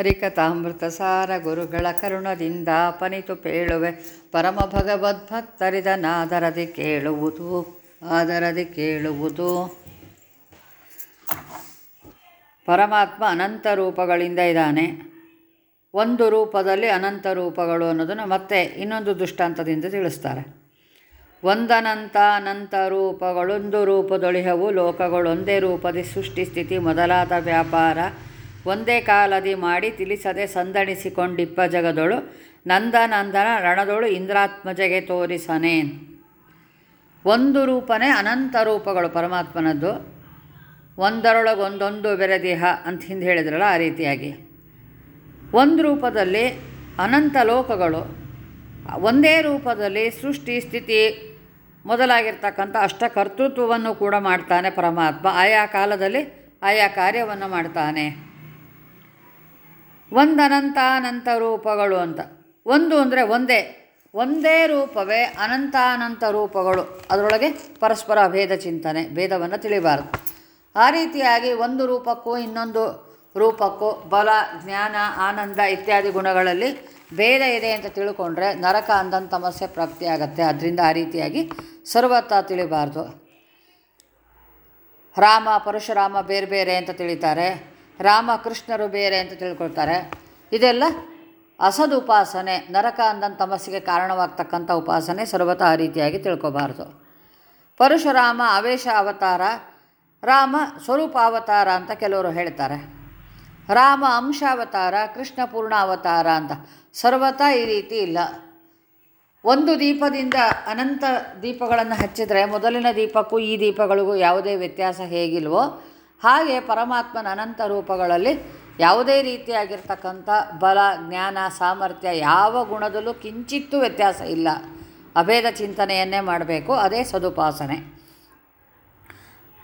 ಹರಿಕಥಾಮೃತ ಸಾರ ಗುರುಗಳ ಕರುಣದಿಂದ ಪನಿತು ಪೇಳುವೆ. ಪರಮ ಭಗವದ್ಭಕ್ತರಿದನಾದರದಿ ಕೇಳುವುದು, ಆದರದಿ ಕೇಳುವುದು. ಪರಮಾತ್ಮ ಅನಂತ ರೂಪಗಳಿಂದ ಇದ್ದಾನೆ. ಒಂದು ರೂಪದಲ್ಲಿ ಅನಂತ ರೂಪಗಳು ಅನ್ನೋದನ್ನು ಮತ್ತೆ ಇನ್ನೊಂದು ದೃಷ್ಟಾಂತದಿಂದ ತಿಳಿಸ್ತಾರೆ. ಒಂದನಂತ ಅನಂತ ರೂಪಗಳೊಂದು ರೂಪದೊಳಿಹವು, ಲೋಕಗಳೊಂದೇ ರೂಪದಿ ಸೃಷ್ಟಿ ಸ್ಥಿತಿ ಮೊದಲಾದ ವ್ಯಾಪಾರ. ಒಂದೇ ಕಾಲದಿ ಮಾಡಿ ತಿಳಿಸದೆ ಸಂದಣಿಸಿಕೊಂಡಿಪ್ಪ ಜಗದೊಳು. ನಂದನಂದನ ರಣದೊಳು ಇಂದ್ರಾತ್ಮಜಗೆ ತೋರಿಸನೆ. ಒಂದು ರೂಪನೇ ಅನಂತ ರೂಪಗಳು ಪರಮಾತ್ಮನದ್ದು. ಒಂದರೊಳಗೆ ಒಂದೊಂದು ಬೆರೆದಿಹ ಅಂತ ಹಿಂದೆ ಹೇಳಿದ್ರಲ್ಲ ಆ ರೀತಿಯಾಗಿ. ಒಂದು ರೂಪದಲ್ಲಿ ಅನಂತ ಲೋಕಗಳು. ಒಂದೇ ರೂಪದಲ್ಲಿ ಸೃಷ್ಟಿ ಸ್ಥಿತಿ ಮೊದಲಾಗಿರ್ತಕ್ಕಂಥ ಅಷ್ಟ ಕರ್ತೃತ್ವವನ್ನು ಕೂಡ ಮಾಡ್ತಾನೆ ಪರಮಾತ್ಮ. ಆಯಾ ಕಾಲದಲ್ಲಿ ಆಯಾ ಕಾರ್ಯವನ್ನು ಮಾಡ್ತಾನೆ. ಒಂದನಂತ ಅನಂತ ರೂಪಗಳು ಅಂತ. ಒಂದು ಅಂದರೆ ಒಂದೇ. ಒಂದೇ ರೂಪವೇ ಅನಂತಾನಂತ ಅನಂತ ರೂಪಗಳು ಅದರೊಳಗೆ ಪರಸ್ಪರ ಭೇದ ಚಿಂತನೆ, ಭೇದವನ್ನು ತಿಳಿಬಾರದು. ಆ ರೀತಿಯಾಗಿ ಒಂದು ರೂಪಕ್ಕೂ ಇನ್ನೊಂದು ರೂಪಕ್ಕೂ ಬಲ, ಜ್ಞಾನ, ಆನಂದ ಇತ್ಯಾದಿ ಗುಣಗಳಲ್ಲಿ ಭೇದ ಇದೆ ಅಂತ ತಿಳ್ಕೊಂಡ್ರೆ ನರಕ ಅಂದನ್ ಸಮಸ್ಯೆ ಪ್ರಾಪ್ತಿಯಾಗತ್ತೆ ಅದರಿಂದ ಆ ರೀತಿಯಾಗಿ ಸರ್ವತ್ತ ತಿಳಿಬಾರ್ದು. ರಾಮ, ಪರಶುರಾಮ ಬೇರೆ ಬೇರೆ ಅಂತ ತಿಳಿತಾರೆ. ರಾಮ ಕೃಷ್ಣರು ಬೇರೆ ಅಂತ ತಿಳ್ಕೊಳ್ತಾರೆ. ಇದೆಲ್ಲ ಅಸದು ಉಪಾಸನೆ ನರಕ ಅಂದನ್ ತಮಸ್ಸಿಗೆ ಕಾರಣವಾಗ್ತಕ್ಕಂಥ ಉಪಾಸನೆ ಸರ್ವತಃ ಆ ರೀತಿಯಾಗಿ ತಿಳ್ಕೊಬಾರ್ದು. ಪರಶುರಾಮ ಅವೇಶ ಅವತಾರ, ರಾಮ ಸ್ವರೂಪ ಅವತಾರ ಅಂತ ಕೆಲವರು ಹೇಳ್ತಾರೆ. ರಾಮ ಅಂಶಾವತಾರ ಕೃಷ್ಣ ಪೂರ್ಣ ಅವತಾರ ಅಂತ ಸರ್ವತ ಈ ರೀತಿ ಇಲ್ಲ. ಒಂದು ದೀಪದಿಂದ ಅನಂತ ದೀಪಗಳನ್ನು ಹಚ್ಚಿದರೆ ಮೊದಲಿನ ದೀಪಕ್ಕೂ ಈ ದೀಪಗಳಿಗೂ ಯಾವುದೇ ವ್ಯತ್ಯಾಸ ಹೇಗಿಲ್ವೋ ಹಾಗೆ ಪರಮಾತ್ಮನ ಅನಂತ ರೂಪಗಳಲ್ಲಿ ಯಾವುದೇ ರೀತಿಯಾಗಿರ್ತಕ್ಕಂಥ ಬಲ, ಜ್ಞಾನ, ಸಾಮರ್ಥ್ಯ ಯಾವ ಗುಣದಲ್ಲೂ ಕಿಂಚಿತ್ತೂ ವ್ಯತ್ಯಾಸ ಇಲ್ಲ. ಅಭೇದ ಚಿಂತನೆಯನ್ನೇ ಮಾಡಬೇಕು, ಅದೇ ಸದುಪಾಸನೆ.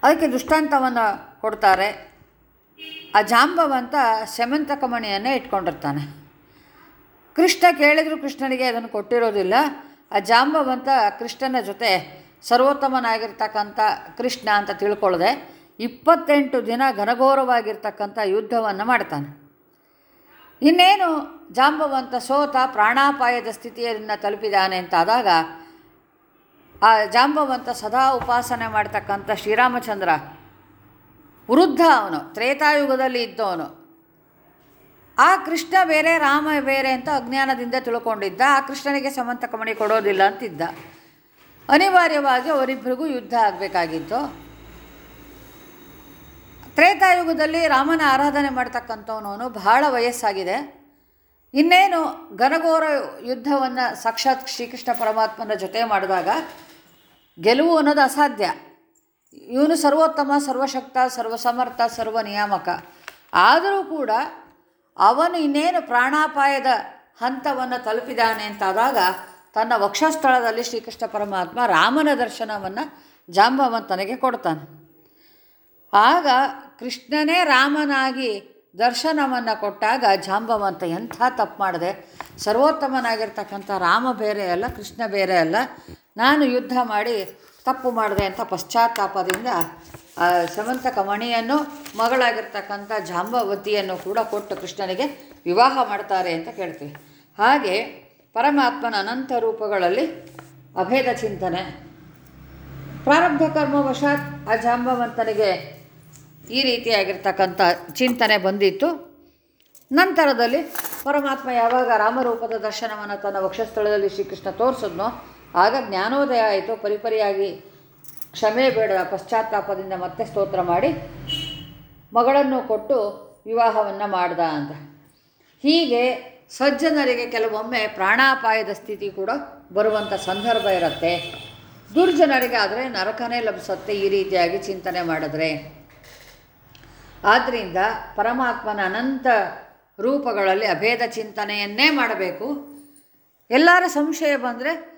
ಅದಕ್ಕೆ ದೃಷ್ಟಾಂತವನ್ನು ಕೊಡ್ತಾರೆ. ಆ ಜಾಂಬವಂತ ಶಮಂತಕಮಣಿಯನ್ನೇ ಇಟ್ಕೊಂಡಿರ್ತಾನೆ. ಕೃಷ್ಣ ಕೇಳಿದರೂ ಕೃಷ್ಣನಿಗೆ ಅದನ್ನು ಕೊಟ್ಟಿರೋದಿಲ್ಲ. ಆ ಜಾಂಬವಂತ ಕೃಷ್ಣನ ಜೊತೆ ಸರ್ವೋತ್ತಮನಾಗಿರ್ತಕ್ಕಂಥ ಕೃಷ್ಣ ಅಂತ ತಿಳ್ಕೊಳ್ಳದೆ ಇಪ್ಪತ್ತೆಂಟು ದಿನ ಘನಘೋರವಾಗಿರ್ತಕ್ಕಂಥ ಯುದ್ಧವನ್ನು ಮಾಡ್ತಾನೆ. ಇನ್ನೇನು ಜಾಂಬವಂತ ಸೋತ ಪ್ರಾಣಾಪಾಯದ ಸ್ಥಿತಿಯನ್ನು ತಲುಪಿದಾನೆ ಅಂತಾದಾಗ ಆ ಜಾಂಬವಂತ ಸದಾ ಉಪಾಸನೆ ಮಾಡ್ತಕ್ಕಂಥ ಶ್ರೀರಾಮಚಂದ್ರ ವೃದ್ಧ ಅವನು, ತ್ರೇತಾಯುಗದಲ್ಲಿ ಇದ್ದವನು. ಆ ಕೃಷ್ಣ ಬೇರೆ, ರಾಮ ಬೇರೆ ಅಂತ ಅಜ್ಞಾನದಿಂದ ತಿಳ್ಕೊಂಡಿದ್ದ. ಆ ಕೃಷ್ಣನಿಗೆ ಸಮಂತಕಮಣಿ ಕೊಡೋದಿಲ್ಲ ಅಂತಿದ್ದ. ಅನಿವಾರ್ಯವಾಗಿ ಅವರಿಬ್ಬರಿಗೂ ಯುದ್ಧ ಆಗಬೇಕಾಗಿತ್ತು. ತ್ರೇತಾಯುಗದಲ್ಲಿ ರಾಮನ ಆರಾಧನೆ ಮಾಡ್ತಕ್ಕಂಥವನು ಬಹಳ ವಯಸ್ಸಾಗಿದೆ. ಇನ್ನೇನು ಘನಘೋರ ಯುದ್ಧವನ್ನು ಸಾಕ್ಷಾತ್ ಶ್ರೀಕೃಷ್ಣ ಪರಮಾತ್ಮನ ಜೊತೆ ಮಾಡಿದಾಗ ಗೆಲುವು ಅನ್ನೋದು ಅಸಾಧ್ಯ. ಇವನು ಸರ್ವೋತ್ತಮ, ಸರ್ವಶಕ್ತ, ಸರ್ವಸಮರ್ಥ ಸರ್ವ ನಿಯಾಮಕ ಆದರೂ ಕೂಡ ಅವನು ಇನ್ನೇನು ಪ್ರಾಣಾಪಾಯದ ಹಂತವನ್ನು ತಲುಪಿದಾನೆ ಅಂತಾದಾಗ ತನ್ನ ವಕ್ಷಸ್ಥಳದಲ್ಲಿ ಶ್ರೀಕೃಷ್ಣ ಪರಮಾತ್ಮ ರಾಮನ ದರ್ಶನವನ್ನು ಜಾಂಬವಂತನಿಗೆ ಕೊಡ್ತಾನೆ. ಆಗ ಕೃಷ್ಣನೇ ರಾಮನಾಗಿ ದರ್ಶನವನ್ನು ಕೊಟ್ಟಾಗ ಜಾಂಬವಂತ ಎಂಥ ತಪ್ಪು ಮಾಡಿದೆ? ಸರ್ವೋತ್ತಮನಾಗಿರ್ತಕ್ಕಂಥ ರಾಮ ಬೇರೆ ಅಲ್ಲ, ಕೃಷ್ಣ ಬೇರೆ ಅಲ್ಲ. ನಾನು ಯುದ್ಧ ಮಾಡಿ ತಪ್ಪು ಮಾಡಿದೆ ಅಂತ ಪಶ್ಚಾತ್ತಾಪದಿಂದ ಸಮಂತ ಮಣಿಯನ್ನು ಮಗಳಾಗಿರ್ತಕ್ಕಂಥ ಜಾಂಬವತಿಯನ್ನು ಕೂಡ ಕೊಟ್ಟು ಕೃಷ್ಣನಿಗೆ ವಿವಾಹ ಮಾಡ್ತಾರೆ ಅಂತ ಕೇಳ್ತೀವಿ. ಹಾಗೆ ಪರಮಾತ್ಮನ ಅನಂತ ರೂಪಗಳಲ್ಲಿ ಅಭೇದ ಚಿಂತನೆ. ಪ್ರಾರಬ್ಧ ಕರ್ಮವಶಾತ್ ಆ ಜಾಂಬವಂತನಿಗೆ ಈ ರೀತಿಯಾಗಿರ್ತಕ್ಕಂಥ ಚಿಂತನೆ ಬಂದಿತ್ತು. ನಂತರದಲ್ಲಿ ಪರಮಾತ್ಮ ಯಾವಾಗ ರಾಮರೂಪದ ದರ್ಶನವನ್ನು ತನ್ನ ವಕ್ಷಸ್ಥಳದಲ್ಲಿ ಶ್ರೀಕೃಷ್ಣ ತೋರಿಸಿದ್ನೋ, ಆಗ ಜ್ಞಾನೋದಯ ಆಯಿತು. ಪರಿಪರಿಯಾಗಿ ಕ್ಷಮೆ ಬೇಡ ಪಶ್ಚಾತ್ತಾಪದಿಂದ ಮತ್ತೆ ಸ್ತೋತ್ರ ಮಾಡಿ ಮಗಳನ್ನು ಕೊಟ್ಟು ವಿವಾಹವನ್ನು ಮಾಡ್ದ ಅಂತ. ಹೀಗೆ ಸಜ್ಜನರಿಗೆ ಕೆಲವೊಮ್ಮೆ ಪ್ರಾಣಾಪಾಯದ ಸ್ಥಿತಿ ಕೂಡ ಬರುವಂಥ ಸಂದರ್ಭ ಇರುತ್ತೆ. ದುರ್ಜನರಿಗೆ ಆದರೆ ನರಕನೇ ಲಭಿಸುತ್ತೆ ಈ ರೀತಿಯಾಗಿ ಚಿಂತನೆ ಮಾಡಿದ್ರೆ. ಆದ್ದರಿಂದ ಪರಮಾತ್ಮನ ಅನಂತ ರೂಪಗಳಲ್ಲಿ ಅಭೇದ ಚಿಂತನೆಯನ್ನೇ ಮಾಡಬೇಕು. ಎಲ್ಲರ ಸಂಶಯ ಬಂದರೆ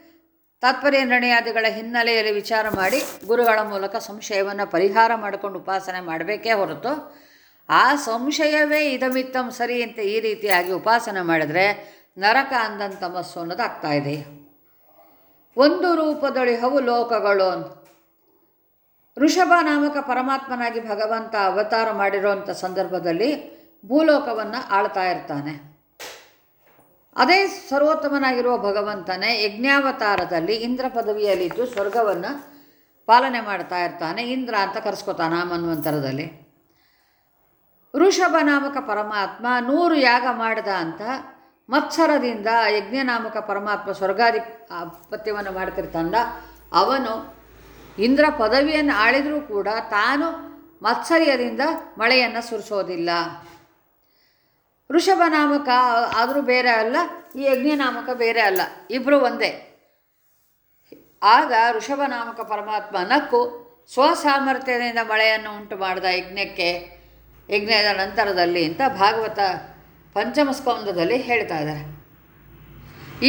ತಾತ್ಪರ್ಯ ನಿರ್ಣಯಾದಿಗಳ ಹಿನ್ನೆಲೆಯಲ್ಲಿ ವಿಚಾರ ಮಾಡಿ ಗುರುಗಳ ಮೂಲಕ ಸಂಶಯವನ್ನು ಪರಿಹಾರ ಮಾಡಿಕೊಂಡು ಉಪಾಸನೆ ಮಾಡಬೇಕೇ ಹೊರತು ಆ ಸಂಶಯವೇ ಇದಮಿತ್ತಂ ಸರಿ ಅಂತ ಈ ರೀತಿಯಾಗಿ ಉಪಾಸನೆ ಮಾಡಿದರೆ ನರಕ ಅಂದಂತ ತಮಸ್ಸು ಅನ್ನೋದು ಇದೆ. ಒಂದು ರೂಪದೊಳಿಹವು ಲೋಕಗಳು ಅಂತ. ಋಷಭ ನಾಮಕ ಪರಮಾತ್ಮನಾಗಿ ಭಗವಂತ ಅವತಾರ ಮಾಡಿರೋಂಥ ಸಂದರ್ಭದಲ್ಲಿ ಭೂಲೋಕವನ್ನು ಆಳ್ತಾ ಇರ್ತಾನೆ. ಅದೇ ಸರ್ವೋತ್ತಮನಾಗಿರುವ ಭಗವಂತನೇ ಯಜ್ಞಾವತಾರದಲ್ಲಿ ಇಂದ್ರ ಪದವಿಯಲ್ಲಿದ್ದು ಸ್ವರ್ಗವನ್ನು ಪಾಲನೆ ಮಾಡ್ತಾ ಇರ್ತಾನೆ. ಇಂದ್ರ ಅಂತ ಕರೆಸ್ಕೋತಾನ ಮನ್ವಂತರದಲ್ಲಿ ಋಷಭ ನಾಮಕ ಪರಮಾತ್ಮ ನೂರು ಯಾಗ ಮಾಡಿದ ಅಂತ ಮತ್ಸರದಿಂದ ಯಜ್ಞನಾಮಕ ಪರಮಾತ್ಮ ಸ್ವರ್ಗಾಧಿಪತ್ಯವನ್ನು ಮಾಡ್ತಿರ್ತಂದ ಅವನು ಇಂದ್ರ ಪದವಿಯನ್ನು ಆಳಿದರೂ ಕೂಡ ತಾನು ಮತ್ಸರ್ಯದಿಂದ ಮಳೆಯನ್ನು ಸುರಿಸೋದಿಲ್ಲ. ಋಷಭ ನಾಮಕ ಆದರೂ ಬೇರೆ ಅಲ್ಲ, ಈ ಯಜ್ಞ ನಾಮಕ ಬೇರೆ ಅಲ್ಲ ಇಬ್ಬರು ಒಂದೇ. ಆಗ ಋಷಭ ನಾಮಕ ಪರಮಾತ್ಮ ನಕ್ಕು ಸ್ವಸಾಮರ್ಥ್ಯದಿಂದ ಮಳೆಯನ್ನು ಉಂಟು ಮಾಡಿದ ಯಜ್ಞಕ್ಕೆ, ಯಜ್ಞದ ನಂತರದಲ್ಲಿ ಅಂತ ಭಾಗವತ ಪಂಚಮ ಸ್ಕಂದದಲ್ಲಿ ಹೇಳ್ತಾ ಇದ್ದಾರೆ.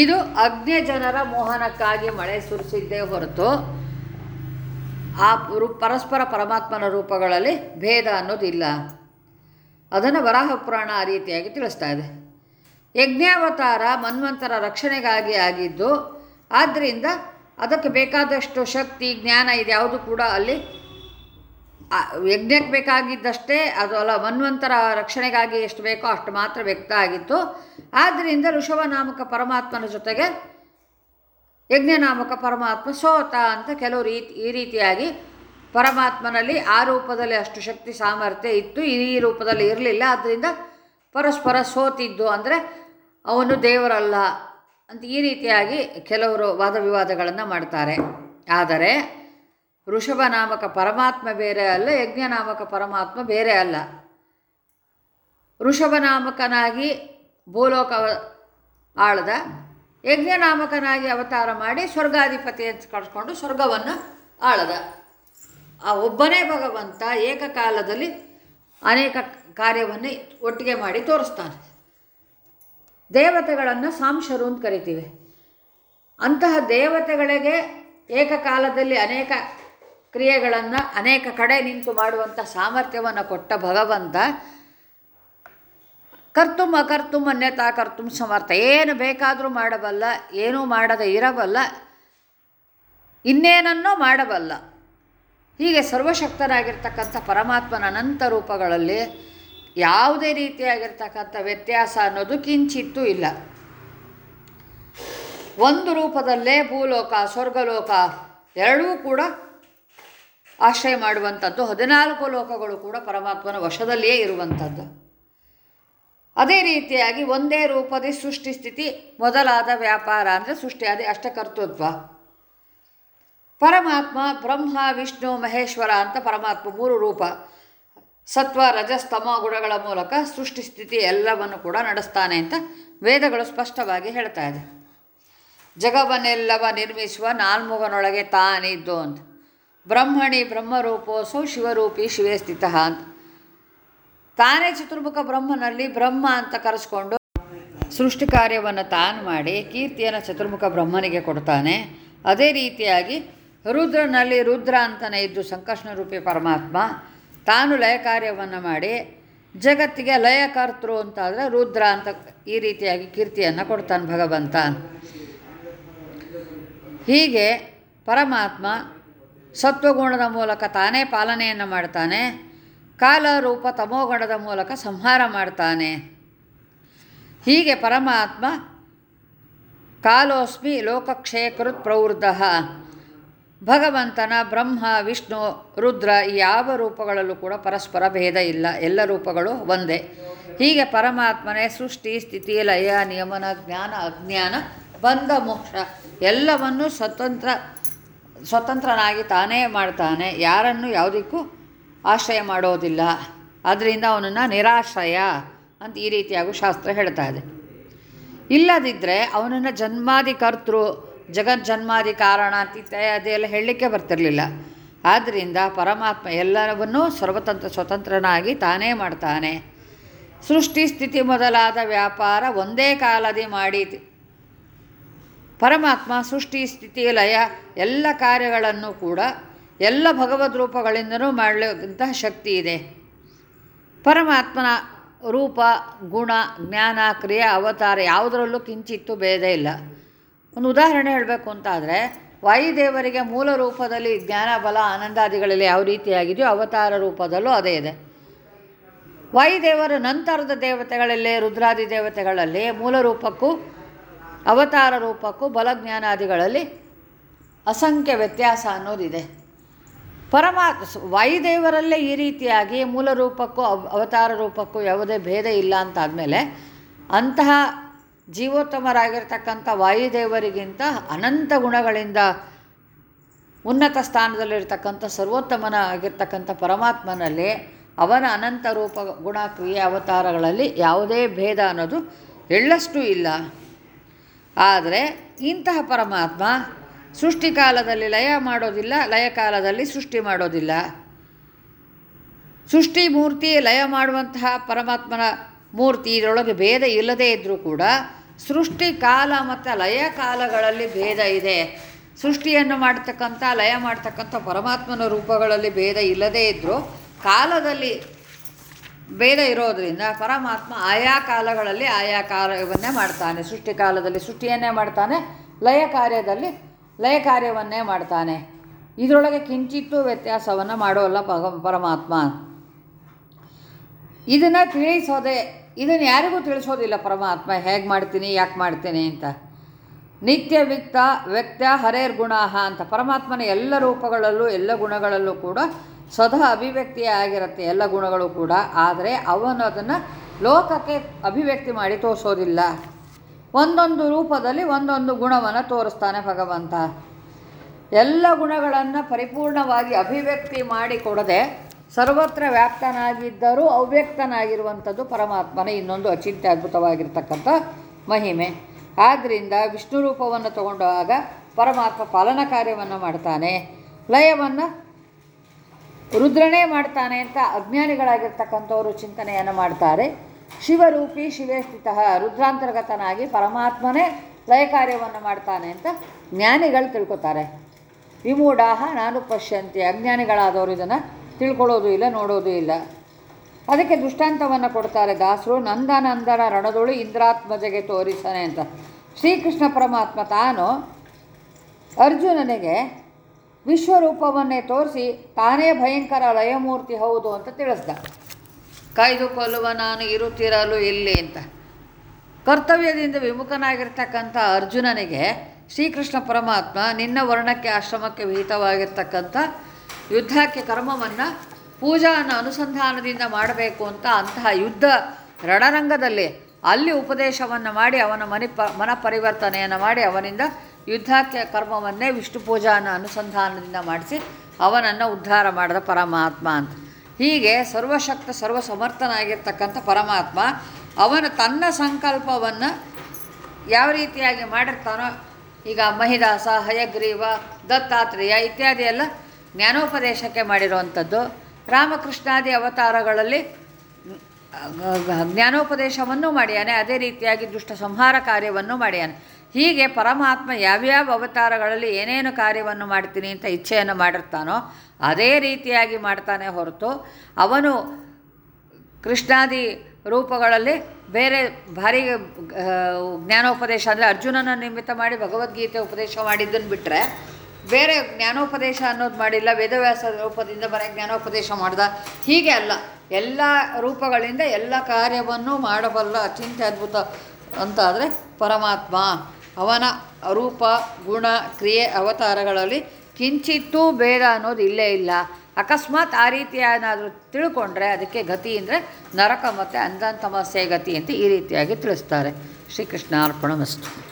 ಇದು ಅಗ್ನಿ ಜನರ ಮೋಹನಕ್ಕಾಗಿ ಮಳೆ ಸುರಿಸಿದ್ದೇ ಹೊರತು ಆ ಪರಸ್ಪರ ಪರಮಾತ್ಮನ ರೂಪಗಳಲ್ಲಿ ಭೇದ ಅನ್ನೋದಿಲ್ಲ ಅದನ್ನು ವರಾಹ ಪುರಾಣ ಆ ರೀತಿಯಾಗಿ ತಿಳಿಸ್ತಾ ಇದೆ. ಯಜ್ಞಾವತಾರ ಮನ್ವಂತರ ರಕ್ಷಣೆಗಾಗಿ ಆಗಿದ್ದು ಆದ್ದರಿಂದ ಅದಕ್ಕೆ ಬೇಕಾದಷ್ಟು ಶಕ್ತಿ, ಜ್ಞಾನ ಇದೆ ಯಾವುದು ಕೂಡ ಅಲ್ಲಿ ಯಜ್ಞಕ್ಕೆ ಬೇಕಾಗಿದ್ದಷ್ಟೇ ಅದು ಅಲ್ಲ, ಮನ್ವಂತರ ರಕ್ಷಣೆಗಾಗಿ ಎಷ್ಟು ಬೇಕೋ ಅಷ್ಟು ಮಾತ್ರ ವ್ಯಕ್ತ ಆಗಿತ್ತು. ಆದ್ದರಿಂದ ಋಷಭ ನಾಮಕ ಪರಮಾತ್ಮನ ಜೊತೆಗೆ ಯಜ್ಞನಾಮಕ ಪರಮಾತ್ಮ ಸೋತ ಅಂತ ಕೆಲವು ರೀತಿ, ಈ ರೀತಿಯಾಗಿ ಪರಮಾತ್ಮನಲ್ಲಿ ಆ ರೂಪದಲ್ಲಿ ಅಷ್ಟು ಶಕ್ತಿ ಸಾಮರ್ಥ್ಯ ಇತ್ತು, ಈ ರೂಪದಲ್ಲಿ ಇರಲಿಲ್ಲ. ಆದ್ದರಿಂದ ಪರಸ್ಪರ ಸೋತಿದ್ದು ಅಂದರೆ ಅವನು ದೇವರಲ್ಲ ಅಂತ ಈ ರೀತಿಯಾಗಿ ಕೆಲವರು ವಾದ ವಿವಾದಗಳನ್ನು ಮಾಡ್ತಾರೆ. ಆದರೆ ಋಷಭ ನಾಮಕ ಪರಮಾತ್ಮ ಬೇರೆ ಅಲ್ಲ, ಯಜ್ಞ ನಾಮಕ ಪರಮಾತ್ಮ ಬೇರೆ ಅಲ್ಲ. ಋಷಭ ನಾಮಕನಾಗಿ ಭೂಲೋಕ ಆಳ್ದ ಯಜ್ಞ ನಾಮಕನಾಗಿ ಅವತಾರ ಮಾಡಿ ಸ್ವರ್ಗಾಧಿಪತಿ ಅಂತ ಕಳಿಸ್ಕೊಂಡು ಸ್ವರ್ಗವನ್ನು ಆಳದ. ಆ ಒಬ್ಬನೇ ಭಗವಂತ ಏಕಕಾಲದಲ್ಲಿ ಅನೇಕ ಕಾರ್ಯವನ್ನು ಒಟ್ಟಿಗೆ ಮಾಡಿ ತೋರಿಸ್ತಾನೆ. ದೇವತೆಗಳನ್ನು ಸಾಂಶರು ಅಂತ ಕರಿತೀವಿ. ಅಂತಹ ದೇವತೆಗಳಿಗೆ ಏಕಕಾಲದಲ್ಲಿ ಅನೇಕ ಕ್ರಿಯೆಗಳನ್ನು ಅನೇಕ ಕಡೆ ನಿಂತು ಮಾಡುವಂಥ ಸಾಮರ್ಥ್ಯವನ್ನು ಕೊಟ್ಟ ಭಗವಂತ ಕರ್ತುಂ ಅಕರ್ತುಂ ಅನ್ಯತಾ ಕರ್ತುಂ ಸಮರ್ಥ. ಏನು ಬೇಕಾದರೂ ಮಾಡಬಲ್ಲ, ಏನೂ ಮಾಡದೆ ಇರಬಲ್ಲ, ಇನ್ನೇನನ್ನೋ ಮಾಡಬಲ್ಲ. ಹೀಗೆ ಸರ್ವಶಕ್ತನಾಗಿರ್ತಕ್ಕಂಥ ಪರಮಾತ್ಮನ ಅನಂತ ರೂಪಗಳಲ್ಲಿ ಯಾವುದೇ ರೀತಿಯಾಗಿರ್ತಕ್ಕಂಥ ವ್ಯತ್ಯಾಸ ಅನ್ನೋದು ಕಿಂಚಿತ್ತೂ ಇಲ್ಲ. ಒಂದು ರೂಪದಲ್ಲೇ ಭೂಲೋಕ, ಸ್ವರ್ಗಲೋಕ ಎರಡೂ ಕೂಡ ಆಶ್ರಯ ಮಾಡುವಂಥದ್ದು, ಹದಿನಾಲ್ಕು ಲೋಕಗಳು ಕೂಡ ಪರಮಾತ್ಮನ ವಶದಲ್ಲಿಯೇ ಇರುವಂಥದ್ದು. ಅದೇ ರೀತಿಯಾಗಿ ಒಂದೇ ರೂಪದ ಸೃಷ್ಟಿ ಸ್ಥಿತಿ ಮೊದಲಾದ ವ್ಯಾಪಾರ ಅಂದರೆ ಸೃಷ್ಟಿಯಾದಿ ಅಷ್ಟಕರ್ತೃತ್ವ. ಪರಮಾತ್ಮ, ಬ್ರಹ್ಮ, ವಿಷ್ಣು, ಮಹೇಶ್ವರ ಅಂತ ಪರಮಾತ್ಮ ಮೂರು ರೂಪ. ಸತ್ವ ರಜಸ್ತಮ ಗುಣಗಳ ಮೂಲಕ ಸೃಷ್ಟಿ ಸ್ಥಿತಿ ಎಲ್ಲವನ್ನು ಕೂಡ ನಡೆಸ್ತಾನೆ ಅಂತ ವೇದಗಳು ಸ್ಪಷ್ಟವಾಗಿ ಹೇಳ್ತಾ ಇದೆ. ಜಗವನ್ನೆಲ್ಲವ ನಿರ್ಮಿಸುವ ನಾಲ್ಮುಗನೊಳಗೆ ತಾನಿದ್ದು ಅಂತ. ಬ್ರಹ್ಮಣಿ ಬ್ರಹ್ಮರೂಪೋಸು ಶಿವರೂಪಿ ಶಿವೇ ಸ್ಥಿತ ಅಂತ. ತಾನೇ ಚತುರ್ಮುಖ ಬ್ರಹ್ಮನಲ್ಲಿ ಬ್ರಹ್ಮ ಅಂತ ಕರೆಸ್ಕೊಂಡು ಸೃಷ್ಟಿ ಕಾರ್ಯವನ್ನು ತಾನು ಮಾಡಿ ಕೀರ್ತಿಯನ್ನು ಚತುರ್ಮುಖ ಬ್ರಹ್ಮನಿಗೆ ಕೊಡ್ತಾನೆ. ಅದೇ ರೀತಿಯಾಗಿ ರುದ್ರನಲ್ಲಿ ರುದ್ರ ಅಂತಲೇ ಇದ್ದು ಸಂಕಷ್ಣ ರೂಪಿ ಪರಮಾತ್ಮ ತಾನು ಲಯ ಕಾರ್ಯವನ್ನು ಮಾಡಿ ಜಗತ್ತಿಗೆ ಲಯಕರ್ತೃ ಅಂತಾದರೆ ರುದ್ರ ಅಂತ ಈ ರೀತಿಯಾಗಿ ಕೀರ್ತಿಯನ್ನು ಕೊಡ್ತಾನೆ ಭಗವಂತ. ಹೀಗೆ ಪರಮಾತ್ಮ ಸತ್ವಗುಣದ ಮೂಲಕ ತಾನೇ ಪಾಲನೆಯನ್ನು ಮಾಡ್ತಾನೆ. ಕಾಲ ರೂಪ ತಮೋಗುಣದ ಮೂಲಕ ಸಂಹಾರ ಮಾಡ್ತಾನೆ. ಹೀಗೆ ಪರಮಾತ್ಮ ಕಾಲೋಸ್ಮಿ ಲೋಕಕ್ಷೇಕೃತ್ ಪ್ರವೃದ್ಧ. ಭಗವಂತನ ಬ್ರಹ್ಮ, ವಿಷ್ಣು, ರುದ್ರ ಯಾವ ರೂಪಗಳಲ್ಲೂ ಕೂಡ ಪರಸ್ಪರ ಭೇದ ಇಲ್ಲ. ಎಲ್ಲ ರೂಪಗಳು ಒಂದೇ. ಹೀಗೆ ಪರಮಾತ್ಮನೇ ಸೃಷ್ಟಿ, ಸ್ಥಿತಿ, ಲಯ, ನಿಯಮನ, ಜ್ಞಾನ, ಅಜ್ಞಾನ, ಬಂಧ, ಮೋಕ್ಷ ಎಲ್ಲವನ್ನು ಸ್ವತಂತ್ರ, ಸ್ವತಂತ್ರನಾಗಿ ತಾನೇ ಮಾಡ್ತಾನೆ. ಯಾರನ್ನು ಯಾವುದಕ್ಕೂ ಆಶ್ರಯ ಮಾಡೋದಿಲ್ಲ. ಅದರಿಂದ ಅವನನ್ನು ನಿರಾಶ್ರಯ ಅಂತ ಈ ರೀತಿಯಾಗೂ ಶಾಸ್ತ್ರ ಹೇಳ್ತಾ ಇದೆ. ಇಲ್ಲದಿದ್ದರೆ ಅವನನ್ನು ಜನ್ಮಾದಿ ಕರ್ತೃ ಜಗಜ್ಜನ್ಮಾದಿ ಕಾರಣ ಅಂತ ಅದೆಲ್ಲ ಹೇಳಲಿಕ್ಕೆ ಬರ್ತಿರಲಿಲ್ಲ. ಆದ್ದರಿಂದ ಪರಮಾತ್ಮ ಎಲ್ಲವನ್ನೂ ಸರ್ವತಂತ್ರ, ಸ್ವತಂತ್ರನಾಗಿ ತಾನೇ ಮಾಡ್ತಾನೆ. ಸೃಷ್ಟಿ ಸ್ಥಿತಿ ಮೊದಲಾದ ವ್ಯಾಪಾರ ಒಂದೇ ಕಾಲದಿ ಮಾಡಿ ಪರಮಾತ್ಮ ಸೃಷ್ಟಿ ಸ್ಥಿತಿ ಲಯ ಎಲ್ಲ ಕಾರ್ಯಗಳನ್ನು ಕೂಡ ಎಲ್ಲ ಭಗವದ್ ರೂಪಗಳಿಂದಲೂ ಮಾಡಲಿಕ್ಕಂತಹ ಶಕ್ತಿ ಇದೆ. ಪರಮಾತ್ಮನ ರೂಪ, ಗುಣ, ಜ್ಞಾನ, ಕ್ರಿಯೆ, ಅವತಾರ ಯಾವುದರಲ್ಲೂ ಕಿಂಚಿತ್ತು ಭೇದ ಇಲ್ಲ. ಒಂದು ಉದಾಹರಣೆ ಹೇಳಬೇಕು ಅಂತಾದರೆ, ವಾಯುದೇವರಿಗೆ ಮೂಲ ರೂಪದಲ್ಲಿ ಜ್ಞಾನ, ಬಲ, ಆನಂದಾದಿಗಳಲ್ಲಿ ಯಾವ ರೀತಿಯಾಗಿದೆಯೋ ಅವತಾರ ರೂಪದಲ್ಲೂ ಅದೇ ಇದೆ. ವಾಯುದೇವರ ನಂತರದ ದೇವತೆಗಳಲ್ಲಿ, ರುದ್ರಾದಿ ದೇವತೆಗಳಲ್ಲಿ ಮೂಲ ರೂಪಕ್ಕೂ, ಅವತಾರ ರೂಪಕ್ಕೂ, ಬಲಜ್ಞಾನಾದಿಗಳಲ್ಲಿ ಅಸಂಖ್ಯ ವ್ಯತ್ಯಾಸ ಅನ್ನೋದಿದೆ. ಪರಮಾ ವಾಯುದೇವರಲ್ಲೇ ಈ ರೀತಿಯಾಗಿ ಮೂಲ ರೂಪಕ್ಕೂ ಅವ, ಅವತಾರ ರೂಪಕ್ಕೂ ಯಾವುದೇ ಭೇದ ಇಲ್ಲ ಅಂತಾದಮೇಲೆ ಅಂತಹ ಜೀವೋತ್ತಮರಾಗಿರ್ತಕ್ಕಂಥ ವಾಯುದೇವರಿಗಿಂತ ಅನಂತ ಗುಣಗಳಿಂದ ಉನ್ನತ ಸ್ಥಾನದಲ್ಲಿರ್ತಕ್ಕಂಥ ಸರ್ವೋತ್ತಮನ ಆಗಿರ್ತಕ್ಕಂಥ ಪರಮಾತ್ಮನಲ್ಲಿ ಅವನ ಅನಂತ ರೂಪ ಗುಣ ಕ್ರಿಯೆ ಅವತಾರಗಳಲ್ಲಿ ಯಾವುದೇ ಭೇದ ಅನ್ನೋದು ಎಳ್ಳಷ್ಟು ಇಲ್ಲ. ಆದರೆ ಇಂತಹ ಪರಮಾತ್ಮ ಸೃಷ್ಟಿ ಕಾಲದಲ್ಲಿ ಲಯ ಮಾಡೋದಿಲ್ಲ, ಲಯ ಕಾಲದಲ್ಲಿ ಸೃಷ್ಟಿ ಮಾಡೋದಿಲ್ಲ. ಸೃಷ್ಟಿ ಮೂರ್ತಿ ಲಯ ಮಾಡುವಂತಹ ಪರಮಾತ್ಮನ ಮೂರ್ತಿ ಇದರೊಳಗೆ ಭೇದ ಇಲ್ಲದೇ ಇದ್ದರೂ ಕೂಡ ಸೃಷ್ಟಿ ಕಾಲ ಮತ್ತು ಲಯ ಕಾಲಗಳಲ್ಲಿ ಭೇದ ಇದೆ. ಸೃಷ್ಟಿಯನ್ನು ಮಾಡ್ತಕ್ಕಂಥ, ಲಯ ಮಾಡ್ತಕ್ಕಂಥ ಪರಮಾತ್ಮನ ರೂಪಗಳಲ್ಲಿ ಭೇದ ಇಲ್ಲದೇ ಇದ್ದರೂ ಕಾಲದಲ್ಲಿ ಭೇದ ಇರೋದರಿಂದ ಪರಮಾತ್ಮ ಆಯಾ ಕಾಲಗಳಲ್ಲಿ ಆಯಾ ಕಾರ್ಯವನ್ನೇ ಮಾಡ್ತಾನೆ. ಸೃಷ್ಟಿ ಕಾಲದಲ್ಲಿ ಸೃಷ್ಟಿಯನ್ನೇ ಮಾಡ್ತಾನೆ, ಲಯ ಕಾರ್ಯದಲ್ಲಿ ಲಯ ಕಾರ್ಯವನ್ನೇ ಮಾಡ್ತಾನೆ. ಇದರೊಳಗೆ ಕಿಂಚಿತ್ತೂ ವ್ಯತ್ಯಾಸವನ್ನು ಮಾಡೋಲ್ಲ ಪಗ, ಪರಮಾತ್ಮ. ಇದನ್ನು ತಿಳಿಸೋದೆ, ಇದನ್ನು ಯಾರಿಗೂ ತಿಳಿಸೋದಿಲ್ಲ ಪರಮಾತ್ಮ, ಹೇಗೆ ಮಾಡ್ತೀನಿ, ಯಾಕೆ ಮಾಡ್ತೀನಿ ಅಂತ. ನಿತ್ಯ ವಿಕ್ತ ವ್ಯಕ್ತ ಹರೇರ್ ಗುಣಾಹ ಅಂತ. ಪರಮಾತ್ಮನ ಎಲ್ಲ ರೂಪಗಳಲ್ಲೂ, ಎಲ್ಲ ಗುಣಗಳಲ್ಲೂ ಕೂಡ ಸದಾ ಅಭಿವ್ಯಕ್ತಿಯೇ ಆಗಿರುತ್ತೆ ಎಲ್ಲ ಗುಣಗಳು ಕೂಡ. ಆದರೆ ಅವನು ಅದನ್ನು ಲೋಕಕ್ಕೆ ಅಭಿವ್ಯಕ್ತಿ ಮಾಡಿ ತೋರಿಸೋದಿಲ್ಲ. ಒಂದೊಂದು ರೂಪದಲ್ಲಿ ಒಂದೊಂದು ಗುಣವನ್ನು ತೋರಿಸ್ತಾನೆ ಭಗವಂತ. ಎಲ್ಲ ಗುಣಗಳನ್ನು ಪರಿಪೂರ್ಣವಾಗಿ ಅಭಿವ್ಯಕ್ತಿ ಮಾಡಿಕೊಡದೆ ಸರ್ವತ್ರ ವ್ಯಾಪ್ತನಾಗಿದ್ದರೂ ಅವ್ಯಕ್ತನಾಗಿರುವಂಥದ್ದು ಪರಮಾತ್ಮನ ಇನ್ನೊಂದು ಅಚಿಂತ್ಯ ಅದ್ಭುತವಾಗಿರ್ತಕ್ಕಂಥ ಮಹಿಮೆ. ಆದ್ದರಿಂದ ವಿಷ್ಣು ರೂಪವನ್ನು ತಗೊಂಡಾಗ ಪರಮಾತ್ಮ ಪಾಲನ ಕಾರ್ಯವನ್ನು ಮಾಡ್ತಾನೆ. ಲಯವನ್ನು ರುದ್ರನೇ ಮಾಡ್ತಾನೆ ಅಂತ ಅಜ್ಞಾನಿಗಳಾಗಿರ್ತಕ್ಕಂಥವರು ಚಿಂತನೆಯನ್ನು ಮಾಡ್ತಾರೆ. ಶಿವರೂಪಿ ಶಿವೇ ಸ್ಥಿತ ರುದ್ರಾಂತರ್ಗತನಾಗಿ ಪರಮಾತ್ಮನೇ ಲಯ ಕಾರ್ಯವನ್ನು ಮಾಡ್ತಾನೆ ಅಂತ ಜ್ಞಾನಿಗಳು ತಿಳ್ಕೊತಾರೆ. ವಿಮೂಢಾಹ ನಾನು ಪಶ್ಯಂತಿ, ಅಜ್ಞಾನಿಗಳಾದವರು ಇದನ್ನು ತಿಳ್ಕೊಳ್ಳೋದು ಇಲ್ಲ, ನೋಡೋದು ಇಲ್ಲ. ಅದಕ್ಕೆ ದೃಷ್ಟಾಂತವನ್ನು ಕೊಡ್ತಾರೆ ದಾಸರು, ನಂದನಂದನ ರಣದೊಳು ಇಂದ್ರಾತ್ಮಜಗೆ ತೋರಿಸನೆ ಅಂತ. ಶ್ರೀಕೃಷ್ಣ ಪರಮಾತ್ಮ ತಾನು ಅರ್ಜುನನಿಗೆ ವಿಶ್ವರೂಪವನ್ನೇ ತೋರಿಸಿ ತಾನೇ ಭಯಂಕರ ಲಯಮೂರ್ತಿ ಹೌದು ಅಂತ ತಿಳಿಸ್ದ. ಕಾಯ್ದು ಕೊಲ್ಲುವ ನಾನು ಇರುತ್ತಿರಲು ಇಲ್ಲಿ ಅಂತ. ಕರ್ತವ್ಯದಿಂದ ವಿಮುಖನಾಗಿರ್ತಕ್ಕಂಥ ಅರ್ಜುನನಿಗೆ ಶ್ರೀಕೃಷ್ಣ ಪರಮಾತ್ಮ ನಿನ್ನ ವರ್ಣಕ್ಕೆ ಆಶ್ರಮಕ್ಕೆ ವಿಹಿತವಾಗಿರ್ತಕ್ಕಂಥ ಯುದ್ಧಕ್ಕೆ ಕರ್ಮವನ್ನು ಪೂಜಾನ ಅನುಸಂಧಾನದಿಂದ ಮಾಡಬೇಕು ಅಂತ ಅಂತಹ ಯುದ್ಧ ರಣರಂಗದಲ್ಲಿ ಅಲ್ಲಿ ಉಪದೇಶವನ್ನು ಮಾಡಿ ಅವನ ಮನಿ ಪ, ಮನ ಪರಿವರ್ತನೆಯನ್ನು ಮಾಡಿ ಅವನಿಂದ ಯುದ್ಧಕ್ಕೆ ಕರ್ಮವನ್ನೇ ವಿಷ್ಣು ಪೂಜಾನ ಅನುಸಂಧಾನದಿಂದ ಮಾಡಿಸಿ ಅವನನ್ನು ಉದ್ಧಾರ ಮಾಡಿದ ಪರಮಾತ್ಮ ಅಂತ. ಹೀಗೆ ಸರ್ವಶಕ್ತ, ಸರ್ವಸಮರ್ಥನಾಗಿರ್ತಕ್ಕಂಥ ಪರಮಾತ್ಮ ಅವನು ತನ್ನ ಸಂಕಲ್ಪವನ್ನು ಯಾವ ರೀತಿಯಾಗಿ ಮಾಡಿರ್ತಾನೋ, ಈಗ ಮಹಿದಾಸ, ಹಯಗ್ರೀವ, ದತ್ತಾತ್ರೇಯ ಇತ್ಯಾದಿ ಎಲ್ಲ ಜ್ಞಾನೋಪದೇಶಕ್ಕೆ ಮಾಡಿರುವಂಥದ್ದು. ರಾಮಕೃಷ್ಣಾದಿ ಅವತಾರಗಳಲ್ಲಿ ಜ್ಞಾನೋಪದೇಶವನ್ನು ಮಾಡಿಯಾನೆ, ಅದೇ ರೀತಿಯಾಗಿ ದುಷ್ಟ ಸಂಹಾರ ಕಾರ್ಯವನ್ನು ಮಾಡಿಯಾನೆ. ಹೀಗೆ ಪರಮಾತ್ಮ ಯಾವ್ಯಾವ ಅವತಾರಗಳಲ್ಲಿ ಏನೇನು ಕಾರ್ಯವನ್ನು ಮಾಡ್ತೀನಿ ಅಂತ ಇಚ್ಛೆಯನ್ನು ಮಾಡಿರ್ತಾನೋ, ಅದೇ ರೀತಿಯಾಗಿ ಮಾಡ್ತಾನೆ ಹೊರತು ಅವನು ಕೃಷ್ಣಾದಿ ರೂಪಗಳಲ್ಲಿ ಬೇರೆ ಭಾರಿ ಜ್ಞಾನೋಪದೇಶ, ಅಂದರೆ ಅರ್ಜುನನ ನಿಮಿತ್ತ ಮಾಡಿ ಭಗವದ್ಗೀತೆ ಉಪದೇಶ ಮಾಡಿದ್ದನ್ನು ಬಿಟ್ಟರೆ ಬೇರೆ ಜ್ಞಾನೋಪದೇಶ ಅನ್ನೋದು ಮಾಡಿಲ್ಲ, ವೇದವ್ಯಾಸ ರೂಪದಿಂದ ಬರೀ ಜ್ಞಾನೋಪದೇಶ ಮಾಡ್ದ. ಹೀಗೆ ಅಲ್ಲ. ಎಲ್ಲ ರೂಪಗಳಿಂದ ಎಲ್ಲ ಕಾರ್ಯವನ್ನು ಮಾಡಬಲ್ಲ ಅಚಿಂತ್ಯ ಅದ್ಭುತ ಅಂತಾದರೆ ಪರಮಾತ್ಮ. ಅವನ ರೂಪ, ಗುಣ, ಕ್ರಿಯೆ, ಅವತಾರಗಳಲ್ಲಿ ಕಿಂಚಿತ್ತೂ ಭೇದ ಅನ್ನೋದು ಇಲ್ಲೇ ಇಲ್ಲ. ಅಕಸ್ಮಾತ್ ಆ ರೀತಿ ಏನಾದರೂ ತಿಳ್ಕೊಂಡ್ರೆ ಅದಕ್ಕೆ ಗತಿ ಅಂದರೆ ನರಕ ಮತ್ತು ಅಂಧನ್ ಗತಿ ಅಂತ ಈ ರೀತಿಯಾಗಿ ತಿಳಿಸ್ತಾರೆ. ಶ್ರೀಕೃಷ್ಣ ಅರ್ಪಣ ಮಸ್ತು